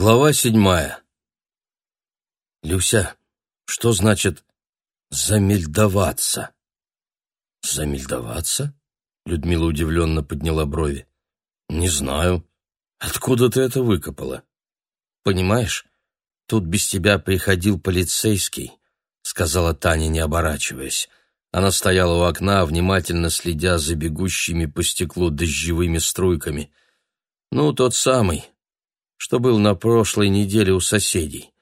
Глава седьмая. Люся, что значит замельдоваться? Замельдоваться? Людмила удивленно подняла брови. Не знаю. Откуда ты это выкопала? Понимаешь, тут без тебя приходил полицейский, сказала Таня, не оборачиваясь. Она стояла у окна, внимательно следя за бегущими по стеклу дождевыми струйками. Ну, тот самый, что был на прошлой неделе у соседей.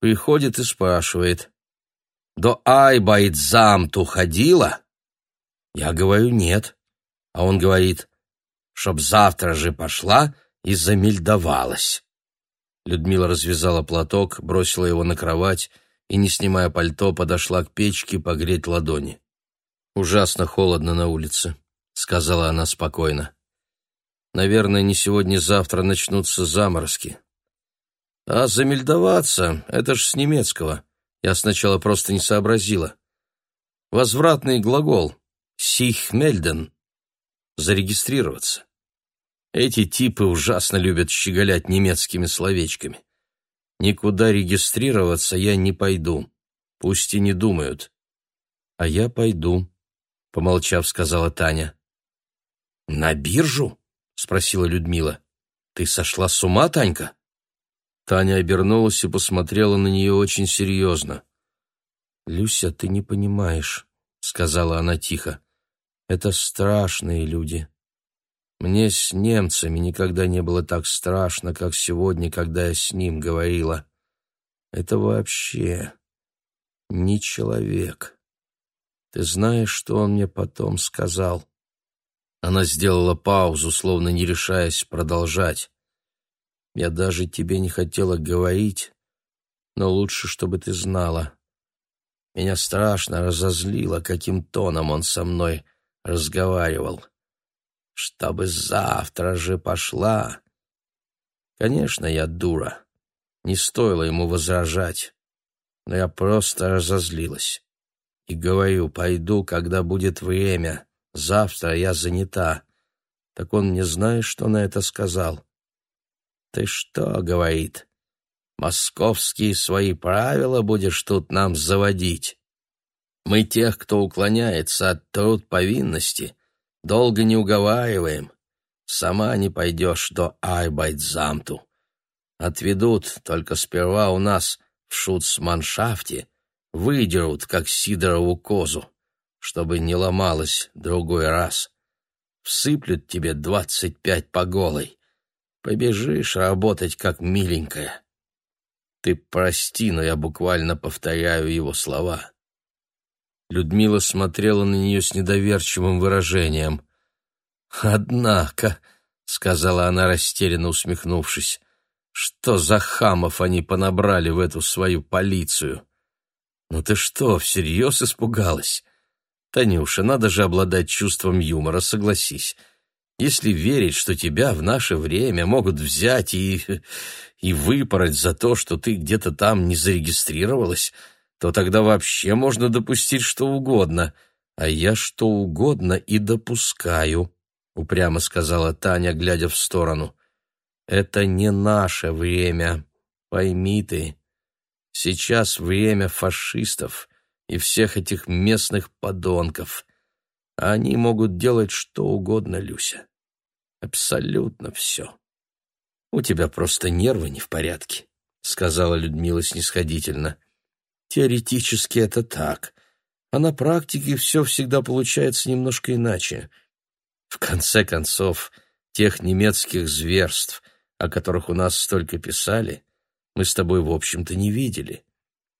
Приходит и спрашивает, «До Айбайдзамту ходила?» Я говорю, «Нет». А он говорит, «Чтоб завтра же пошла и замельдовалась». Людмила развязала платок, бросила его на кровать и, не снимая пальто, подошла к печке погреть ладони. «Ужасно холодно на улице», — сказала она спокойно. Наверное, не сегодня-завтра начнутся заморозки. А замельдоваться — это ж с немецкого. Я сначала просто не сообразила. Возвратный глагол «сихмельден» — зарегистрироваться. Эти типы ужасно любят щеголять немецкими словечками. Никуда регистрироваться я не пойду. Пусть и не думают. А я пойду, — помолчав, сказала Таня. На биржу? — спросила Людмила. «Ты сошла с ума, Танька?» Таня обернулась и посмотрела на нее очень серьезно. «Люся, ты не понимаешь», — сказала она тихо. «Это страшные люди. Мне с немцами никогда не было так страшно, как сегодня, когда я с ним говорила. Это вообще не человек. Ты знаешь, что он мне потом сказал?» Она сделала паузу, словно не решаясь продолжать. «Я даже тебе не хотела говорить, но лучше, чтобы ты знала. Меня страшно разозлило, каким тоном он со мной разговаривал. Чтобы завтра же пошла. Конечно, я дура. Не стоило ему возражать, но я просто разозлилась. И говорю, пойду, когда будет время». Завтра я занята. Так он не знает, что на это сказал. Ты что, говорит, московские свои правила будешь тут нам заводить? Мы тех, кто уклоняется от труд повинности, долго не уговариваем. Сама не пойдешь до Айбайдзамту. Отведут, только сперва у нас в шуцманшафте выдерут, как Сидорову козу чтобы не ломалась другой раз. Всыплют тебе двадцать пять по голой. Побежишь работать, как миленькая. Ты прости, но я буквально повторяю его слова. Людмила смотрела на нее с недоверчивым выражением. «Однако», — сказала она, растерянно усмехнувшись, — «что за хамов они понабрали в эту свою полицию? Ну ты что, всерьез испугалась? Танюша, надо же обладать чувством юмора, согласись. Если верить, что тебя в наше время могут взять и... и выпороть за то, что ты где-то там не зарегистрировалась, то тогда вообще можно допустить что угодно. А я что угодно и допускаю, — упрямо сказала Таня, глядя в сторону. Это не наше время, пойми ты. Сейчас время фашистов — и всех этих местных подонков. А они могут делать что угодно, Люся. Абсолютно все. У тебя просто нервы не в порядке, сказала Людмила снисходительно. Теоретически это так, а на практике все всегда получается немножко иначе. В конце концов, тех немецких зверств, о которых у нас столько писали, мы с тобой, в общем-то, не видели.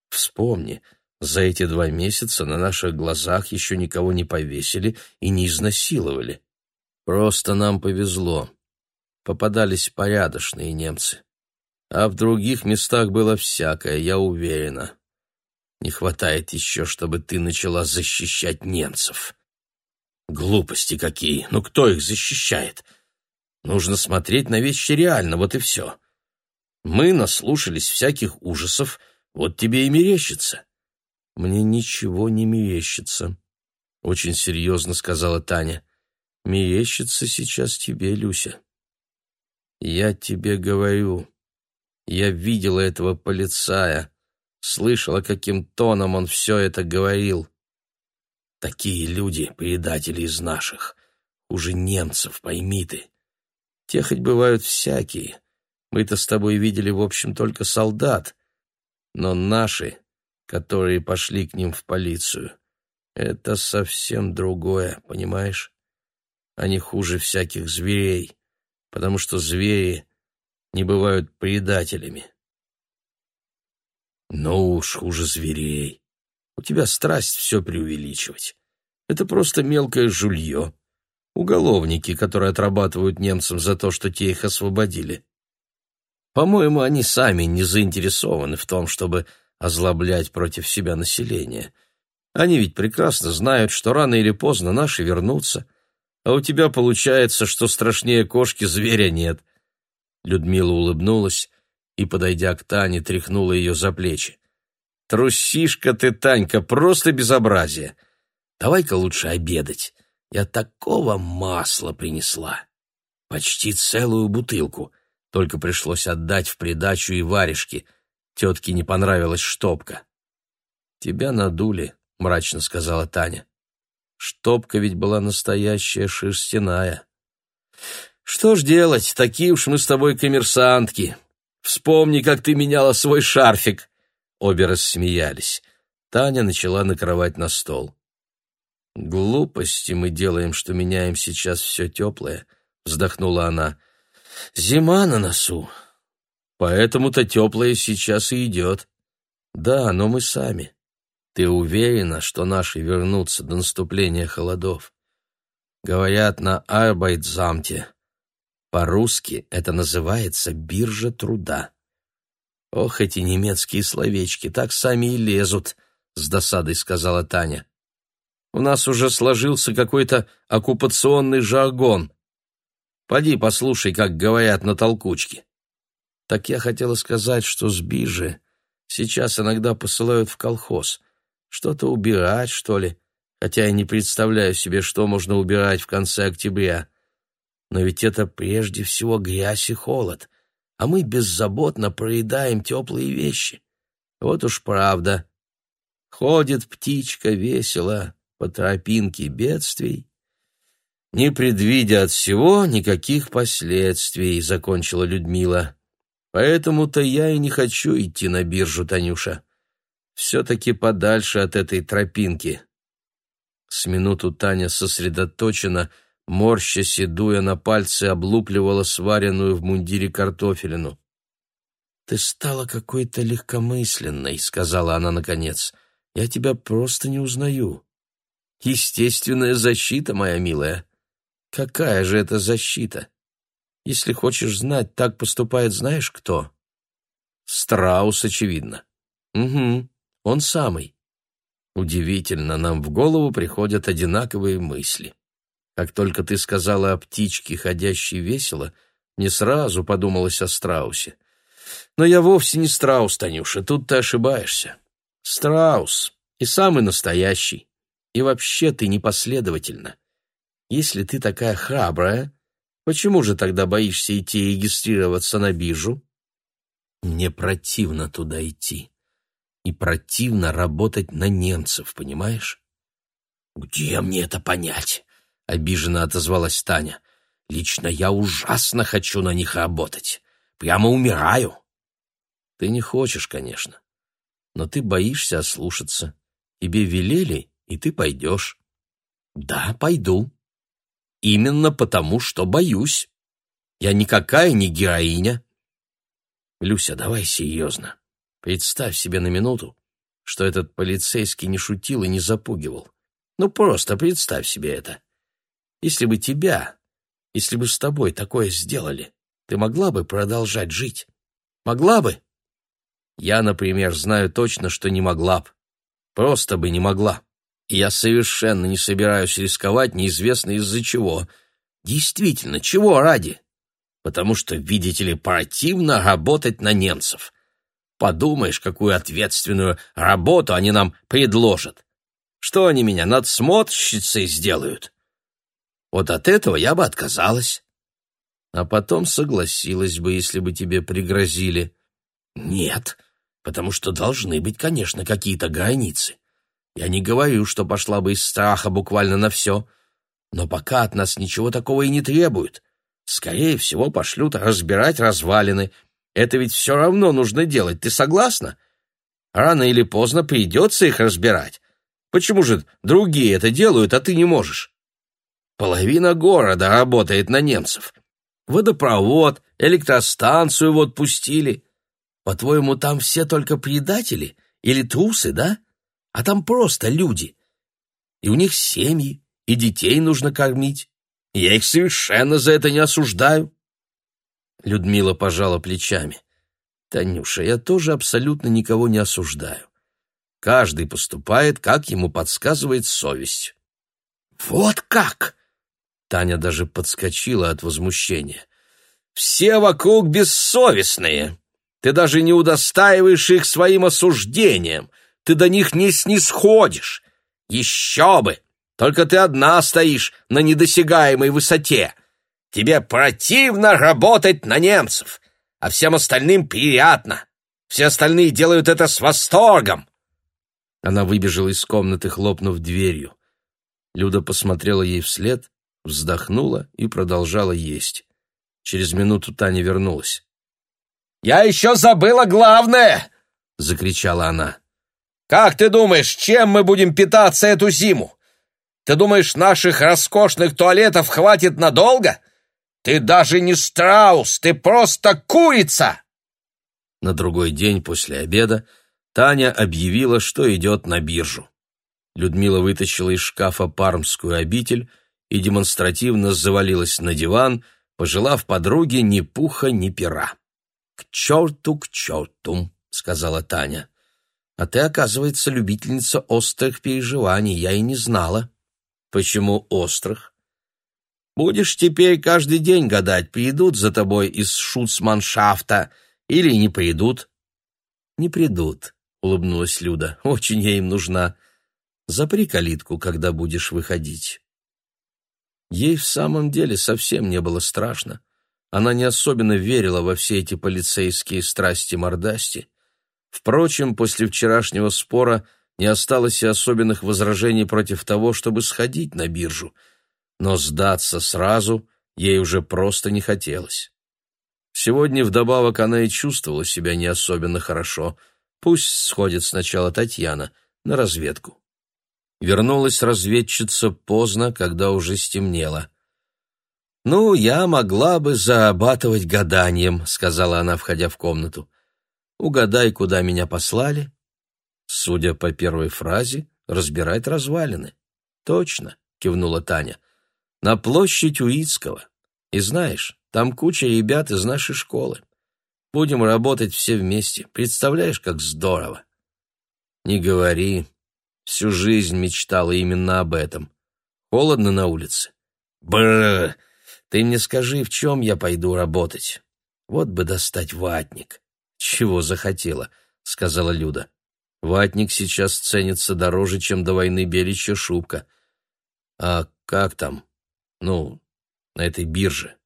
Вспомни, за эти два месяца на наших глазах еще никого не повесили и не изнасиловали. Просто нам повезло. Попадались порядочные немцы. А в других местах было всякое, я уверена. Не хватает еще, чтобы ты начала защищать немцев. Глупости какие! Ну кто их защищает? Нужно смотреть на вещи реально, вот и все. Мы наслушались всяких ужасов, вот тебе и мерещится. Мне ничего не мерещится, очень серьезно сказала Таня. Мерещится сейчас тебе, Люся. Я тебе говорю, Я видела этого полицая, слышала, каким тоном он все это говорил. Такие люди, предатели из наших, уже немцев, пойми ты. Те хоть бывают всякие. Мы-то с тобой видели, в общем, только солдат. Но наши, которые пошли к ним в полицию, это совсем другое, понимаешь? Они хуже всяких зверей, потому что звери не бывают предателями. Ну уж хуже зверей. У тебя страсть все преувеличивать. Это просто мелкое жулье. Уголовники, которые отрабатывают немцам за то, что те их освободили. По-моему, они сами не заинтересованы в том, чтобы озлоблять против себя население. Они ведь прекрасно знают, что рано или поздно наши вернутся, а у тебя получается, что страшнее кошки зверя нет. Людмила улыбнулась и, подойдя к Тане, тряхнула ее за плечи. «Трусишка ты, Танька, просто безобразие! Давай-ка лучше обедать. Я такого масла принесла. Почти целую бутылку. Только пришлось отдать в придачу и варежки. Тетке не понравилась штопка». «Тебя надули», — мрачно сказала Таня. Штопка ведь была настоящая шерстяная. Что ж делать, такие уж мы с тобой коммерсантки. Вспомни, как ты меняла свой шарфик. Обе рассмеялись. Таня начала накрывать на стол. Глупости мы делаем, что меняем сейчас все теплое, вздохнула она. Зима на носу. Поэтому-то теплое сейчас и идет. Да, но мы сами. Ты уверена, что наши вернутся до наступления холодов? Говорят на Арбайтзамте. По-русски это называется биржа труда. Ох, эти немецкие словечки, так сами и лезут, с досадой сказала Таня. У нас уже сложился какой-то оккупационный жаргон. Поди послушай, как говорят на толкучке. Так я хотела сказать, что с биржи сейчас иногда посылают в колхоз — что-то убирать, что ли? Хотя я не представляю себе, что можно убирать в конце октября. Но ведь это прежде всего грязь и холод, а мы беззаботно проедаем теплые вещи. Вот уж правда. Ходит птичка весело по тропинке бедствий, не предвидя от всего никаких последствий, закончила Людмила. Поэтому-то я и не хочу идти на биржу, Танюша все-таки подальше от этой тропинки. С минуту Таня сосредоточенно, морща седуя на пальцы, облупливала сваренную в мундире картофелину. «Ты стала какой-то легкомысленной», — сказала она наконец. «Я тебя просто не узнаю». «Естественная защита, моя милая». «Какая же это защита? Если хочешь знать, так поступает знаешь кто?» «Страус, очевидно». «Угу. Он самый. Удивительно, нам в голову приходят одинаковые мысли. Как только ты сказала о птичке, ходящей весело, мне сразу подумалось о страусе. Но я вовсе не страус, Танюша, тут ты ошибаешься. Страус, и самый настоящий. И вообще ты непоследовательна. Если ты такая храбрая, почему же тогда боишься идти регистрироваться на биржу? Мне противно туда идти и противно работать на немцев, понимаешь? «Где мне это понять?» — обиженно отозвалась Таня. «Лично я ужасно хочу на них работать. Прямо умираю». «Ты не хочешь, конечно. Но ты боишься ослушаться. Тебе велели, и ты пойдешь». «Да, пойду. Именно потому, что боюсь. Я никакая не героиня». «Люся, давай серьезно. Представь себе на минуту, что этот полицейский не шутил и не запугивал. Ну, просто представь себе это. Если бы тебя, если бы с тобой такое сделали, ты могла бы продолжать жить? Могла бы? Я, например, знаю точно, что не могла б. Просто бы не могла. Я совершенно не собираюсь рисковать неизвестно из-за чего. Действительно, чего ради? Потому что, видите ли, противно работать на немцев. Подумаешь, какую ответственную работу они нам предложат. Что они меня надсмотрщицей сделают? Вот от этого я бы отказалась. А потом согласилась бы, если бы тебе пригрозили. Нет, потому что должны быть, конечно, какие-то границы. Я не говорю, что пошла бы из страха буквально на все, но пока от нас ничего такого и не требуют. Скорее всего, пошлют разбирать развалины. Это ведь все равно нужно делать, ты согласна? Рано или поздно придется их разбирать. Почему же другие это делают, а ты не можешь? Половина города работает на немцев. Водопровод, электростанцию вот пустили. По-твоему, там все только предатели или трусы, да? А там просто люди. И у них семьи, и детей нужно кормить. Я их совершенно за это не осуждаю. Людмила пожала плечами. Танюша, я тоже абсолютно никого не осуждаю. Каждый поступает, как ему подсказывает совесть. Вот как! Таня даже подскочила от возмущения. Все вокруг бессовестные. Ты даже не удостаиваешь их своим осуждением. Ты до них не снисходишь. Еще бы! Только ты одна стоишь на недосягаемой высоте. Тебе противно работать на немцев, а всем остальным приятно. Все остальные делают это с восторгом. Она выбежала из комнаты, хлопнув дверью. Люда посмотрела ей вслед, вздохнула и продолжала есть. Через минуту Таня вернулась. «Я еще забыла главное!» — закричала она. «Как ты думаешь, чем мы будем питаться эту зиму? Ты думаешь, наших роскошных туалетов хватит надолго? Ты даже не страус, ты просто курица!» На другой день после обеда Таня объявила, что идет на биржу. Людмила вытащила из шкафа пармскую обитель и демонстративно завалилась на диван, пожелав подруге ни пуха, ни пера. «К черту, к черту!» — сказала Таня. «А ты, оказывается, любительница острых переживаний, я и не знала». «Почему острых?» «Будешь теперь каждый день гадать, придут за тобой из шуцманшафта или не придут?» «Не придут», — улыбнулась Люда. «Очень я им нужна. Запри калитку, когда будешь выходить». Ей в самом деле совсем не было страшно. Она не особенно верила во все эти полицейские страсти-мордасти. Впрочем, после вчерашнего спора не осталось и особенных возражений против того, чтобы сходить на биржу. Но сдаться сразу ей уже просто не хотелось. Сегодня вдобавок она и чувствовала себя не особенно хорошо. Пусть сходит сначала Татьяна на разведку. Вернулась разведчица поздно, когда уже стемнело. «Ну, я могла бы заабатывать гаданием», — сказала она, входя в комнату. «Угадай, куда меня послали?» Судя по первой фразе, разбирать развалины. «Точно», — кивнула Таня. «На площадь Уицкого. И знаешь, там куча ребят из нашей школы. Будем работать все вместе. Представляешь, как здорово!» «Не говори», Всю жизнь мечтала именно об этом. Холодно на улице. Бррр! Ты мне скажи, в чем я пойду работать? Вот бы достать ватник. Чего захотела, сказала Люда. Ватник сейчас ценится дороже, чем до войны беличья шубка. А как там? Ну, на этой бирже.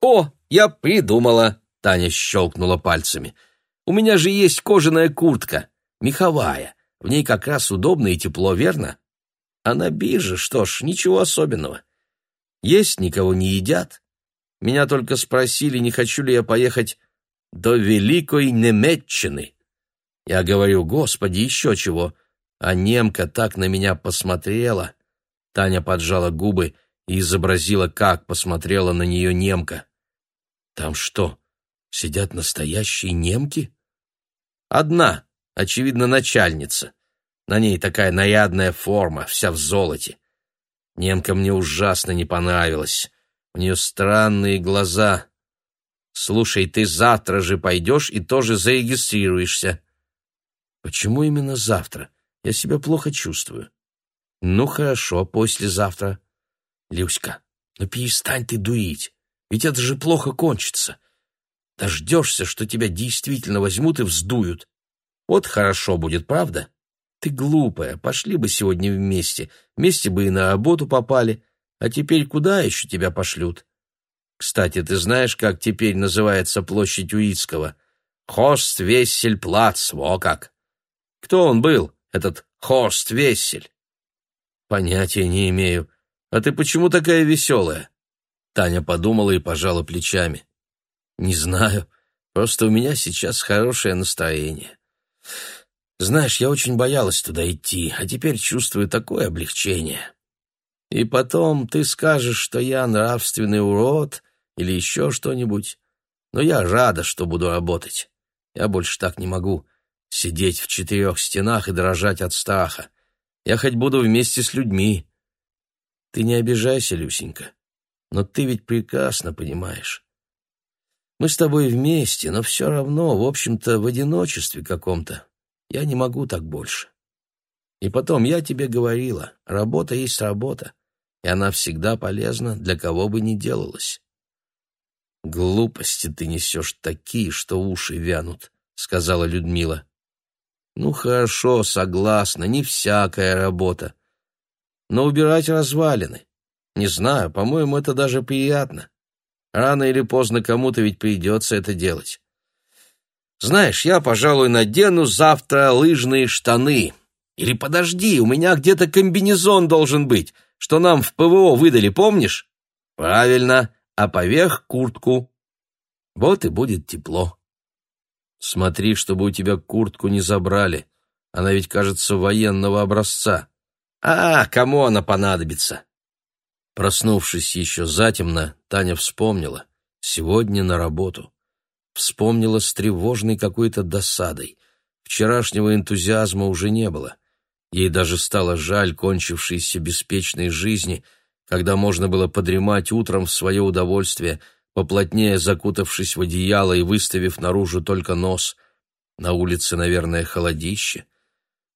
О, я придумала, Таня щелкнула пальцами. У меня же есть кожаная куртка, меховая. В ней как раз удобно и тепло, верно? А на бирже, что ж, ничего особенного. Есть никого не едят. Меня только спросили, не хочу ли я поехать до Великой Немеччины. Я говорю, господи, еще чего. А немка так на меня посмотрела. Таня поджала губы и изобразила, как посмотрела на нее немка. Там что, сидят настоящие немки? Одна, очевидно, начальница. На ней такая нарядная форма, вся в золоте. Немка мне ужасно не понравилась. У нее странные глаза. Слушай, ты завтра же пойдешь и тоже зарегистрируешься. Почему именно завтра? Я себя плохо чувствую. Ну хорошо, послезавтра. Люська, ну перестань ты дуить, ведь это же плохо кончится. Дождешься, что тебя действительно возьмут и вздуют. Вот хорошо будет, правда? Ты глупая, пошли бы сегодня вместе, вместе бы и на работу попали, а теперь куда еще тебя пошлют? Кстати, ты знаешь, как теперь называется площадь Уицкого? Хорст Вессель Плац, во как! Кто он был, этот Хорст Вессель? Понятия не имею. А ты почему такая веселая? Таня подумала и пожала плечами. Не знаю, просто у меня сейчас хорошее настроение. Знаешь, я очень боялась туда идти, а теперь чувствую такое облегчение. И потом ты скажешь, что я нравственный урод или еще что-нибудь. Но я рада, что буду работать. Я больше так не могу сидеть в четырех стенах и дрожать от страха. Я хоть буду вместе с людьми. Ты не обижайся, Люсенька, но ты ведь прекрасно понимаешь. Мы с тобой вместе, но все равно, в общем-то, в одиночестве каком-то. Я не могу так больше. И потом, я тебе говорила, работа есть работа, и она всегда полезна, для кого бы ни делалась. «Глупости ты несешь такие, что уши вянут», — сказала Людмила. «Ну хорошо, согласна, не всякая работа. Но убирать развалины. Не знаю, по-моему, это даже приятно. Рано или поздно кому-то ведь придется это делать. Знаешь, я, пожалуй, надену завтра лыжные штаны. Или подожди, у меня где-то комбинезон должен быть, что нам в ПВО выдали, помнишь? Правильно, а поверх куртку. Вот и будет тепло. Смотри, чтобы у тебя куртку не забрали. Она ведь, кажется, военного образца. А, кому она понадобится? Проснувшись еще затемно, Таня вспомнила. Сегодня на работу. Вспомнила с тревожной какой-то досадой. Вчерашнего энтузиазма уже не было. Ей даже стало жаль кончившейся беспечной жизни, когда можно было подремать утром в свое удовольствие, поплотнее закутавшись в одеяло и выставив наружу только нос. На улице, наверное, холодище.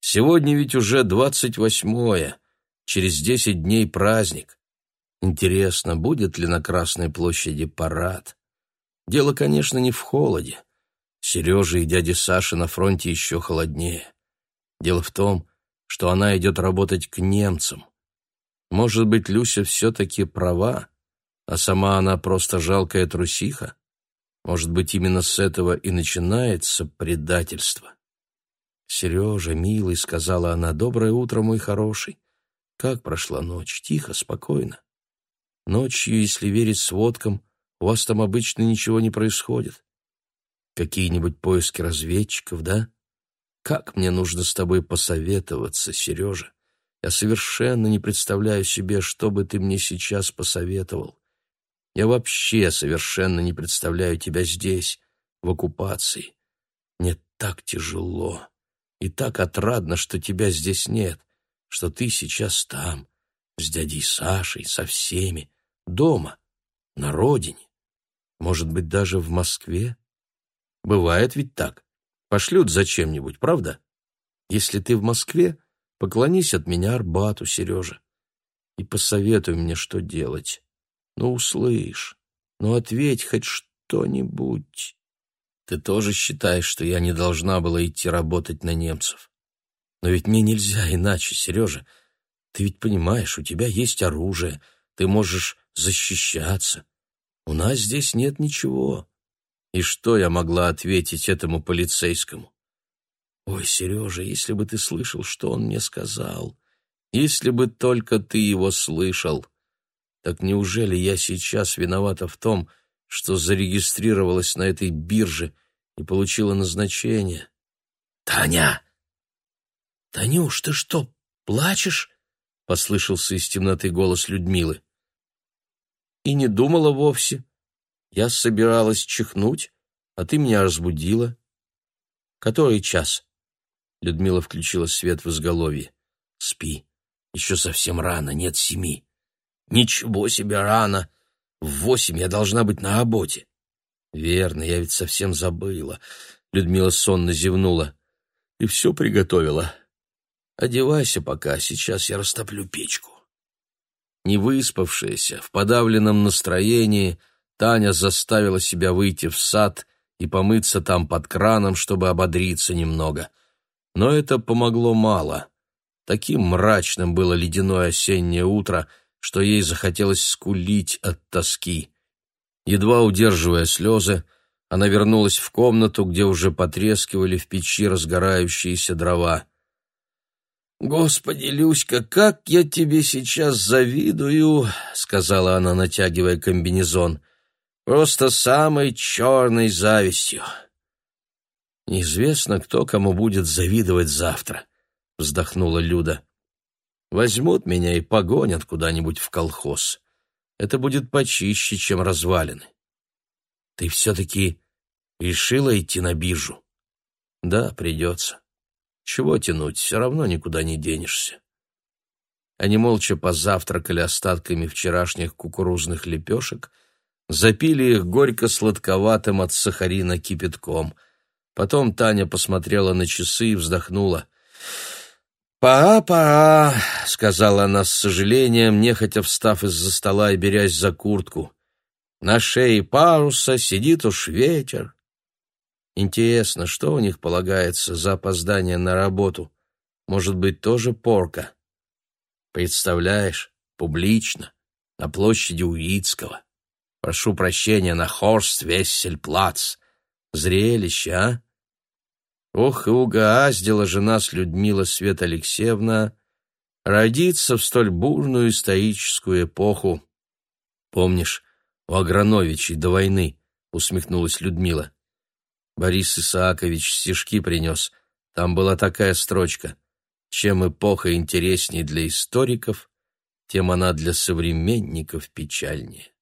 Сегодня ведь уже двадцать восьмое, через десять дней праздник. Интересно, будет ли на Красной площади парад? Дело, конечно, не в холоде. Сережа и дядя Саша на фронте еще холоднее. Дело в том, что она идет работать к немцам. Может быть, Люся все-таки права, а сама она просто жалкая трусиха? Может быть, именно с этого и начинается предательство? «Сережа, милый», — сказала она, — «доброе утро, мой хороший. Как прошла ночь? Тихо, спокойно. Ночью, если верить сводкам, у вас там обычно ничего не происходит. Какие-нибудь поиски разведчиков, да? Как мне нужно с тобой посоветоваться, Сережа? Я совершенно не представляю себе, что бы ты мне сейчас посоветовал. Я вообще совершенно не представляю тебя здесь, в оккупации. Мне так тяжело и так отрадно, что тебя здесь нет, что ты сейчас там, с дядей Сашей, со всеми, дома, на родине. Может быть, даже в Москве? Бывает ведь так. Пошлют зачем-нибудь, правда? Если ты в Москве, поклонись от меня Арбату, Сережа, и посоветуй мне, что делать. Ну, услышь, ну, ответь хоть что-нибудь. Ты тоже считаешь, что я не должна была идти работать на немцев? Но ведь мне нельзя иначе, Сережа. Ты ведь понимаешь, у тебя есть оружие, ты можешь защищаться. У нас здесь нет ничего. И что я могла ответить этому полицейскому? Ой, Сережа, если бы ты слышал, что он мне сказал, если бы только ты его слышал. Так неужели я сейчас виновата в том, что зарегистрировалась на этой бирже и получила назначение? Таня! Танюш, ты что, плачешь? Послышался из темноты голос Людмилы и не думала вовсе. Я собиралась чихнуть, а ты меня разбудила. Который час? Людмила включила свет в изголовье. Спи. Еще совсем рано, нет семи. Ничего себе рано. В восемь я должна быть на работе. Верно, я ведь совсем забыла. Людмила сонно зевнула. И все приготовила. Одевайся пока, сейчас я растоплю печку. Невыспавшаяся, в подавленном настроении, Таня заставила себя выйти в сад и помыться там под краном, чтобы ободриться немного. Но это помогло мало. Таким мрачным было ледяное осеннее утро, что ей захотелось скулить от тоски. Едва удерживая слезы, Она вернулась в комнату, где уже потрескивали в печи разгорающиеся дрова. «Господи, Люська, как я тебе сейчас завидую!» — сказала она, натягивая комбинезон. «Просто самой черной завистью!» «Неизвестно, кто кому будет завидовать завтра», — вздохнула Люда. «Возьмут меня и погонят куда-нибудь в колхоз. Это будет почище, чем развалины». «Ты все-таки решила идти на биржу?» «Да, придется». Чего тянуть, все равно никуда не денешься. Они молча позавтракали остатками вчерашних кукурузных лепешек, запили их горько-сладковатым от сахарина кипятком. Потом Таня посмотрела на часы и вздохнула. «Пора, — сказала она с сожалением, нехотя встав из-за стола и берясь за куртку. «На шее паруса сидит уж ветер, Интересно, что у них полагается за опоздание на работу? Может быть, тоже порка? Представляешь, публично, на площади Уицкого. Прошу прощения, на Хорст-Вессельплац. Зрелище, а? Ох, и угораздила жена с Людмила Свет Алексеевна родиться в столь бурную историческую эпоху. Помнишь, у Аграновичей до войны, усмехнулась Людмила. Борис Исаакович стишки принес. Там была такая строчка. Чем эпоха интереснее для историков, тем она для современников печальнее.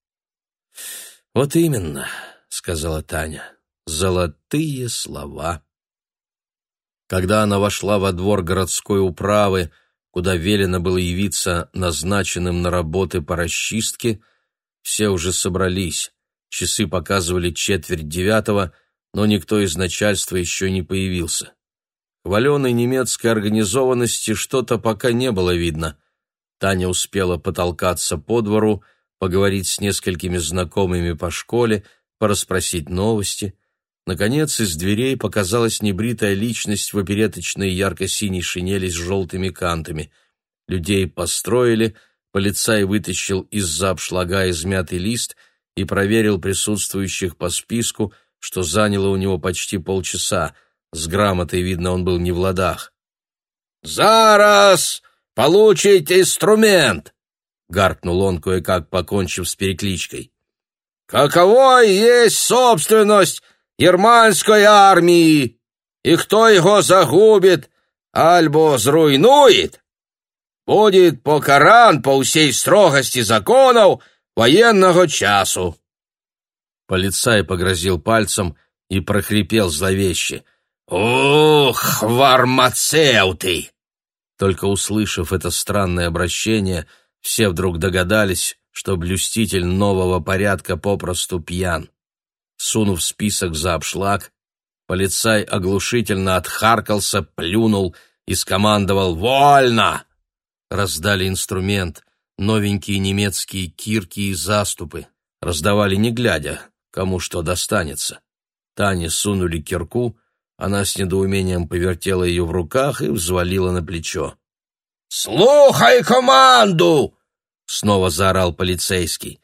«Вот именно», — сказала Таня, — «золотые слова». Когда она вошла во двор городской управы, куда велено было явиться назначенным на работы по расчистке, все уже собрались. Часы показывали четверть девятого — но никто из начальства еще не появился. Хваленой немецкой организованности что-то пока не было видно. Таня успела потолкаться по двору, поговорить с несколькими знакомыми по школе, порасспросить новости. Наконец, из дверей показалась небритая личность в опереточной ярко-синей шинели с желтыми кантами. Людей построили, полицай вытащил из-за обшлага измятый лист и проверил присутствующих по списку — что заняло у него почти полчаса. С грамотой, видно, он был не в ладах. «Зараз получите инструмент!» — гаркнул он, кое-как покончив с перекличкой. «Каково есть собственность германской армии, и кто его загубит альбо зруйнует, будет покаран по всей строгости законов военного часу». Полицай погрозил пальцем и прохрипел зловеще. «Ух, фармацевты!» Только услышав это странное обращение, все вдруг догадались, что блюститель нового порядка попросту пьян. Сунув список за обшлаг, полицай оглушительно отхаркался, плюнул и скомандовал «Вольно!». Раздали инструмент, новенькие немецкие кирки и заступы. Раздавали не глядя, кому что достанется. Тане сунули кирку, она с недоумением повертела ее в руках и взвалила на плечо. «Слухай команду!» — снова заорал полицейский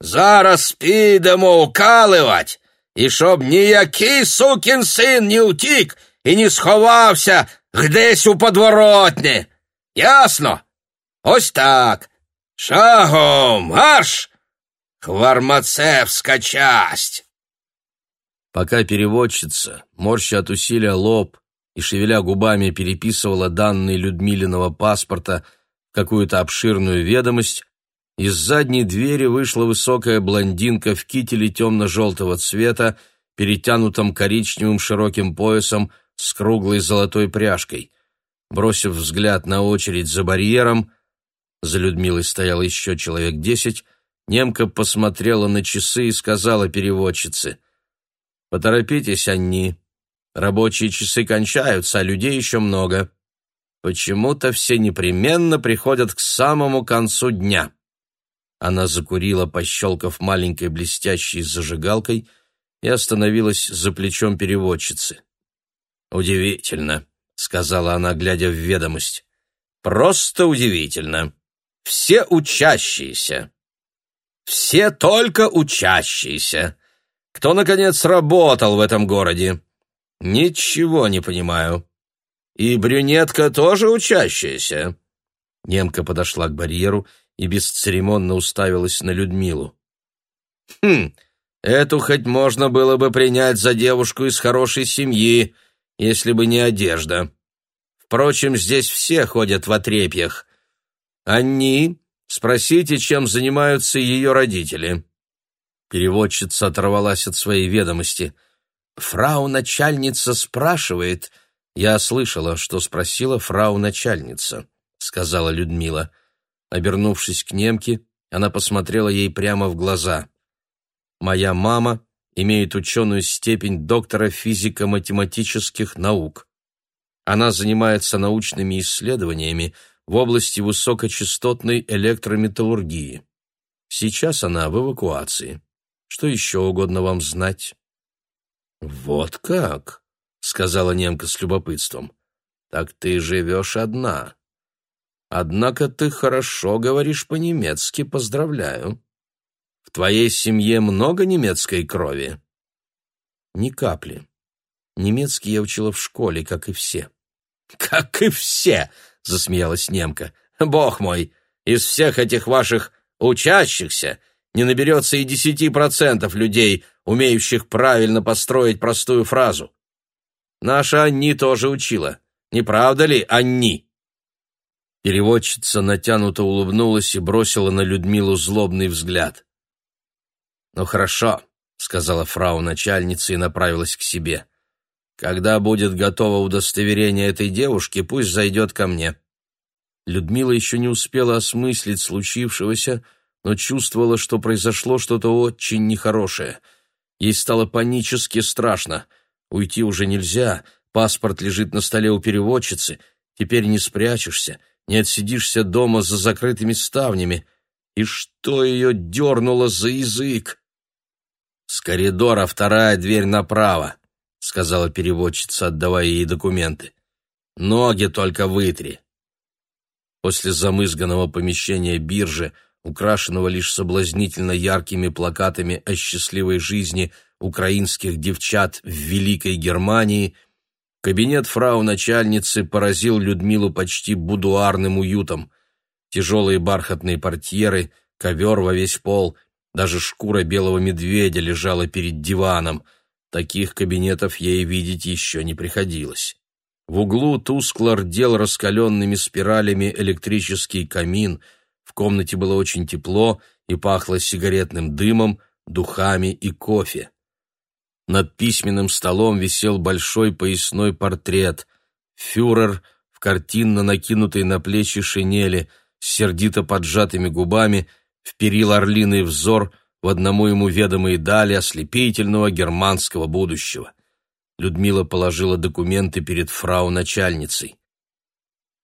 «Зараз підемо укаливать, і щоб ніякий сукін син не утік і не сховався гдесь у подворотні. Ясно? Ось так. Шагом, марш!» Хвармацевская часть!» Пока переводчица, морща от усилия лоб и шевеля губами переписывала данные Людмилиного паспорта в какую-то обширную ведомость, из задней двери вышла высокая блондинка в кителе темно-желтого цвета, перетянутом коричневым широким поясом с круглой золотой пряжкой. Бросив взгляд на очередь за барьером, за Людмилой стояло еще человек десять, Немка посмотрела на часы и сказала переводчице, «Поторопитесь, Анни. Рабочие часы кончаются, а людей еще много. Почему-то все непременно приходят к самому концу дня». Она закурила, пощелкав маленькой блестящей зажигалкой, и остановилась за плечом переводчицы. «Удивительно», — сказала она, глядя в ведомость. «Просто удивительно. Все учащиеся, все только учащиеся. Кто, наконец, работал в этом городе? Ничего не понимаю. И брюнетка тоже учащаяся?» Немка подошла к барьеру и бесцеремонно уставилась на Людмилу. «Хм, эту хоть можно было бы принять за девушку из хорошей семьи, если бы не одежда. Впрочем, здесь все ходят в отрепьях. Они, спросите, чем занимаются ее родители». Переводчица оторвалась от своей ведомости. «Фрау-начальница спрашивает...» «Я слышала, что спросила фрау-начальница», — сказала Людмила. Обернувшись к немке, она посмотрела ей прямо в глаза. «Моя мама имеет ученую степень доктора физико-математических наук. Она занимается научными исследованиями в области высокочастотной электрометаллургии. Сейчас она в эвакуации. Что еще угодно вам знать?» «Вот как?» — сказала немка с любопытством. «Так ты живешь одна. Однако ты хорошо говоришь по-немецки, поздравляю. В твоей семье много немецкой крови?» «Ни капли. Немецкий я учила в школе, как и все». «Как и все!» — засмеялась немка. «Бог мой, из всех этих ваших учащихся не наберется и десяти процентов людей, умеющих правильно построить простую фразу. Наша Анни тоже учила. Не правда ли, Анни?» Переводчица натянуто улыбнулась и бросила на Людмилу злобный взгляд. «Ну хорошо», — сказала фрау-начальница и направилась к себе. «Когда будет готово удостоверение этой девушки, пусть зайдет ко мне». Людмила еще не успела осмыслить случившегося, но чувствовала, что произошло что-то очень нехорошее. Ей стало панически страшно. Уйти уже нельзя, паспорт лежит на столе у переводчицы, теперь не спрячешься, не отсидишься дома за закрытыми ставнями. И что ее дернуло за язык? «С коридора вторая дверь направо», — сказала переводчица, отдавая ей документы. «Ноги только вытри». После замызганного помещения биржи украшенного лишь соблазнительно яркими плакатами о счастливой жизни украинских девчат в Великой Германии, кабинет фрау-начальницы поразил Людмилу почти будуарным уютом. Тяжелые бархатные портьеры, ковер во весь пол, даже шкура белого медведя лежала перед диваном. Таких кабинетов ей видеть еще не приходилось. В углу тускло рдел раскаленными спиралями электрический камин — в комнате было очень тепло и пахло сигаретным дымом, духами и кофе. Над письменным столом висел большой поясной портрет. Фюрер в картинно накинутой на плечи шинели, с сердито поджатыми губами, вперил орлиный взор в одному ему ведомые дали ослепительного германского будущего. Людмила положила документы перед фрау-начальницей.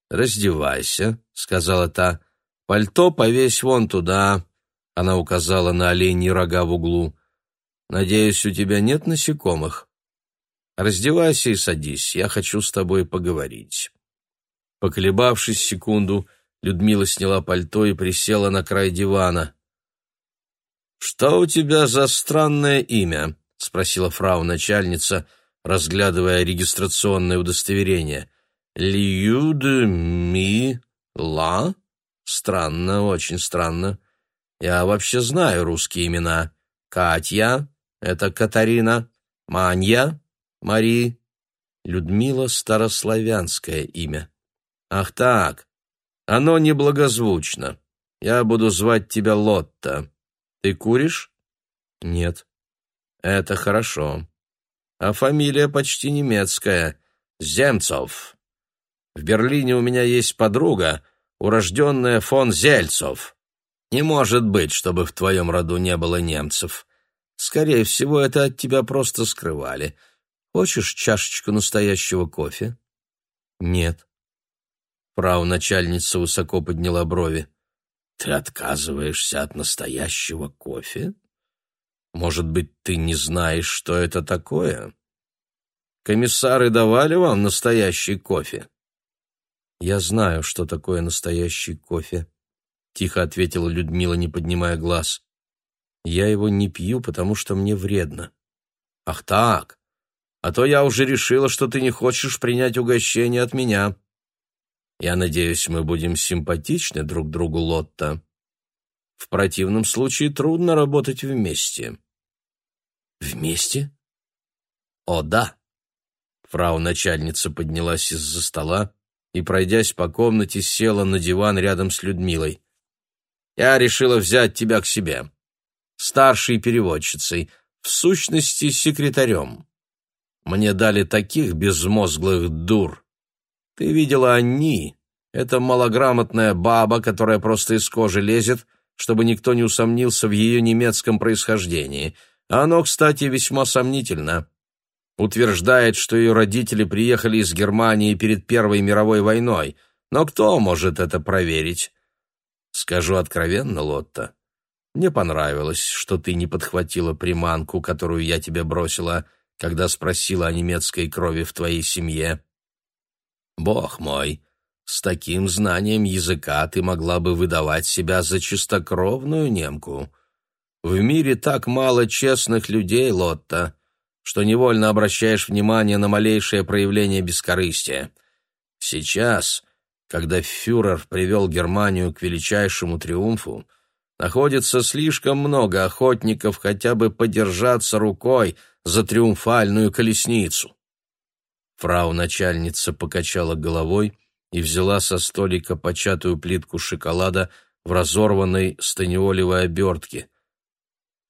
«Раздевайся», — сказала та, Пальто повесь вон туда, она указала на оленьи рога в углу. Надеюсь, у тебя нет насекомых. Раздевайся и садись, я хочу с тобой поговорить. Поколебавшись секунду, Людмила сняла пальто и присела на край дивана. «Что у тебя за странное имя?» — спросила фрау-начальница, разглядывая регистрационное удостоверение. «Льюд ми ла?» Странно, очень странно. Я вообще знаю русские имена. Катя — это Катарина, Манья — Мари, Людмила — старославянское имя. Ах так, оно неблагозвучно. Я буду звать тебя Лотта. Ты куришь? Нет. Это хорошо. А фамилия почти немецкая. Земцов. В Берлине у меня есть подруга — урожденная фон Зельцов. Не может быть, чтобы в твоем роду не было немцев. Скорее всего, это от тебя просто скрывали. Хочешь чашечку настоящего кофе? Нет. Фрау начальница высоко подняла брови. Ты отказываешься от настоящего кофе? Может быть, ты не знаешь, что это такое? Комиссары давали вам настоящий кофе? «Я знаю, что такое настоящий кофе», — тихо ответила Людмила, не поднимая глаз. «Я его не пью, потому что мне вредно». Ах так. А то я уже решила, что ты не хочешь принять угощение от меня. Я надеюсь, мы будем симпатичны друг другу, Лотта. В противном случае трудно работать вместе. Вместе? О, да. Фрау начальница поднялась из-за стола и, пройдясь по комнате, села на диван рядом с Людмилой. Я решила взять тебя к себе. Старшей переводчицей, в сущности, секретарем. Мне дали таких безмозглых дур. Ты видела они? Это малограмотная баба, которая просто из кожи лезет, чтобы никто не усомнился в ее немецком происхождении. Оно, кстати, весьма сомнительно. Утверждает, что ее родители приехали из Германии перед Первой мировой войной. Но кто может это проверить? Скажу откровенно, Лотта, мне понравилось, что ты не подхватила приманку, которую я тебе бросила, когда спросила о немецкой крови в твоей семье. Бог мой, с таким знанием языка ты могла бы выдавать себя за чистокровную немку. В мире так мало честных людей, Лотта, что невольно обращаешь внимание на малейшее проявление бескорыстия. Сейчас, когда фюрер привел Германию к величайшему триумфу, находится слишком много охотников хотя бы подержаться рукой за триумфальную колесницу. Фрау-начальница покачала головой и взяла со столика початую плитку шоколада в разорванной станиолевой обертке.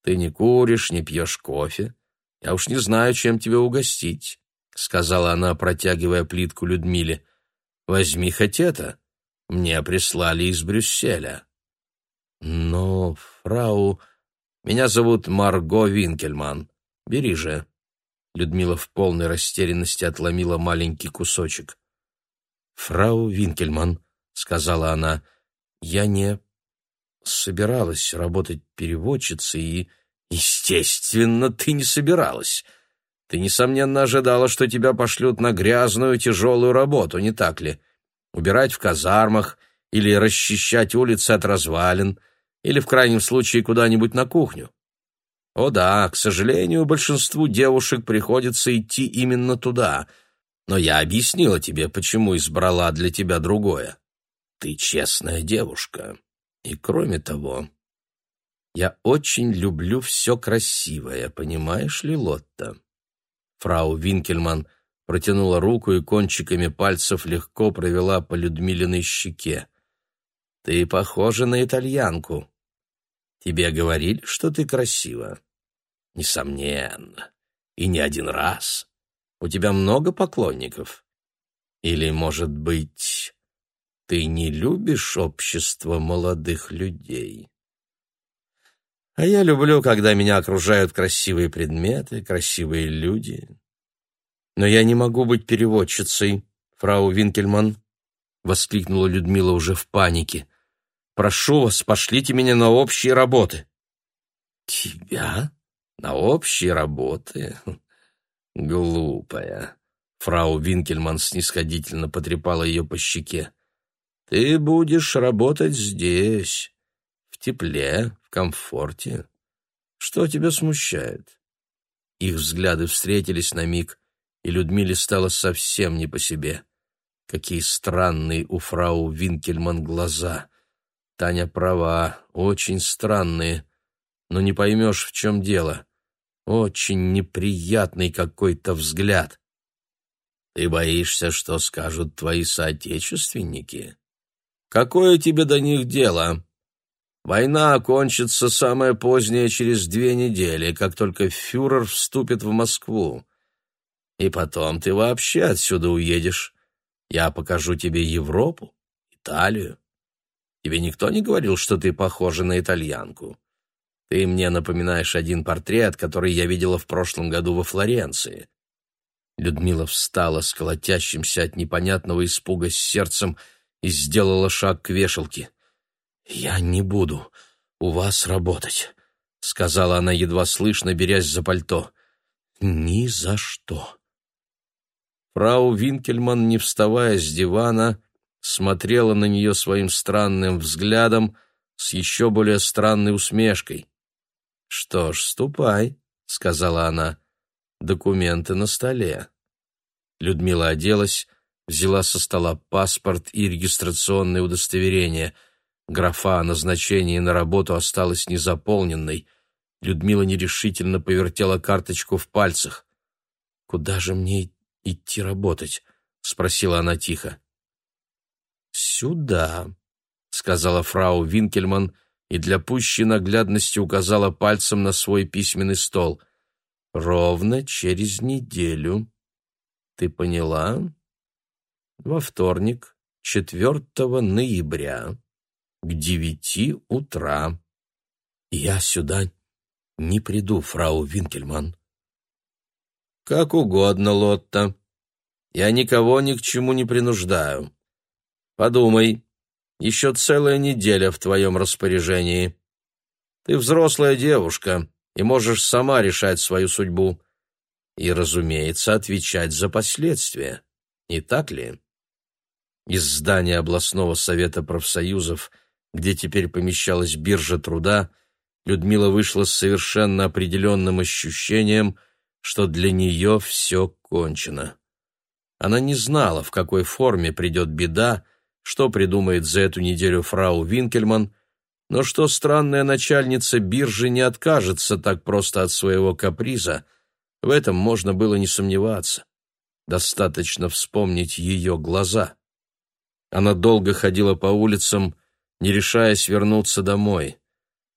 «Ты не куришь, не пьешь кофе. Я уж не знаю, чем тебя угостить», — сказала она, протягивая плитку Людмиле. «Возьми хоть это. Мне прислали из Брюсселя». «Но, фрау, меня зовут Марго Винкельман. Бери же». Людмила в полной растерянности отломила маленький кусочек. «Фрау Винкельман», — сказала она, — «я не собиралась работать переводчицей и...» «Естественно, ты не собиралась. Ты, несомненно, ожидала, что тебя пошлют на грязную, тяжелую работу, не так ли? Убирать в казармах или расчищать улицы от развалин, или, в крайнем случае, куда-нибудь на кухню. О да, к сожалению, большинству девушек приходится идти именно туда, но я объяснила тебе, почему избрала для тебя другое. Ты честная девушка, и кроме того, я очень люблю все красивое, понимаешь ли, Лотта? Фрау Винкельман протянула руку и кончиками пальцев легко провела по Людмилиной щеке. Ты похожа на итальянку. Тебе говорили, что ты красива? Несомненно. И не один раз. У тебя много поклонников? Или, может быть, ты не любишь общество молодых людей? А я люблю, когда меня окружают красивые предметы, красивые люди. Но я не могу быть переводчицей, фрау Винкельман, воскликнула Людмила уже в панике. Прошу вас, пошлите меня на общие работы». «Тебя? На общие работы? Глупая». Фрау Винкельман снисходительно потрепала ее по щеке. «Ты будешь работать здесь, в тепле, в комфорте. Что тебя смущает?» Их взгляды встретились на миг, и Людмиле стало совсем не по себе. Какие странные у фрау Винкельман глаза! Таня права, очень странные, но не поймешь, в чем дело. Очень неприятный какой-то взгляд. Ты боишься, что скажут твои соотечественники? Какое тебе до них дело? Война окончится самое позднее через две недели, как только фюрер вступит в Москву. И потом ты вообще отсюда уедешь. Я покажу тебе Европу, Италию. Тебе никто не говорил, что ты похожа на итальянку? Ты мне напоминаешь один портрет, который я видела в прошлом году во Флоренции». Людмила встала с колотящимся от непонятного испуга с сердцем и сделала шаг к вешалке. «Я не буду у вас работать», — сказала она, едва слышно, берясь за пальто. «Ни за что». Фрау Винкельман, не вставая с дивана, смотрела на нее своим странным взглядом с еще более странной усмешкой. «Что ж, ступай», — сказала она. документы на столе. Людмила оделась, взяла со стола паспорт и регистрационное удостоверение. Графа о назначении на работу осталась незаполненной. Людмила нерешительно повертела карточку в пальцах. «Куда же мне идти работать?» — спросила она тихо. «Сюда», — сказала фрау Винкельман и для пущей наглядности указала пальцем на свой письменный стол. «Ровно через неделю. Ты поняла?» «Во вторник, 4 ноября, к девяти утра. Я сюда не приду, фрау Винкельман». «Как угодно, Лотта. Я никого ни к чему не принуждаю. Подумай, еще целая неделя в твоем распоряжении. Ты взрослая девушка и можешь сама решать свою судьбу. И, разумеется, отвечать за последствия. Не так ли? Из здания областного совета профсоюзов, где теперь помещалась биржа труда, Людмила вышла с совершенно определенным ощущением, что для нее все кончено. Она не знала, в какой форме придет беда, что придумает за эту неделю фрау Винкельман, но что странная начальница биржи не откажется так просто от своего каприза, в этом можно было не сомневаться. Достаточно вспомнить ее глаза. Она долго ходила по улицам, не решаясь вернуться домой.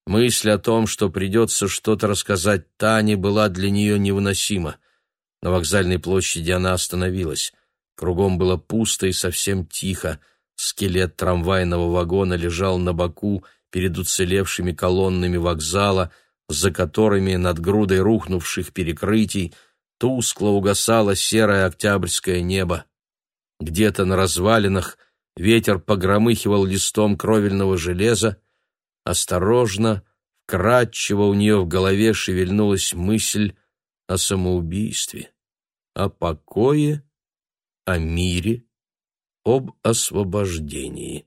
Мысль о том, что придется что-то рассказать Тане, была для нее невыносима. На вокзальной площади она остановилась. Кругом было пусто и совсем тихо. Скелет трамвайного вагона лежал на боку перед уцелевшими колоннами вокзала, за которыми над грудой рухнувших перекрытий тускло угасало серое октябрьское небо. Где-то на развалинах ветер погромыхивал листом кровельного железа. Осторожно, вкрадчиво у нее в голове шевельнулась мысль о самоубийстве, о покое, о мире об освобождении.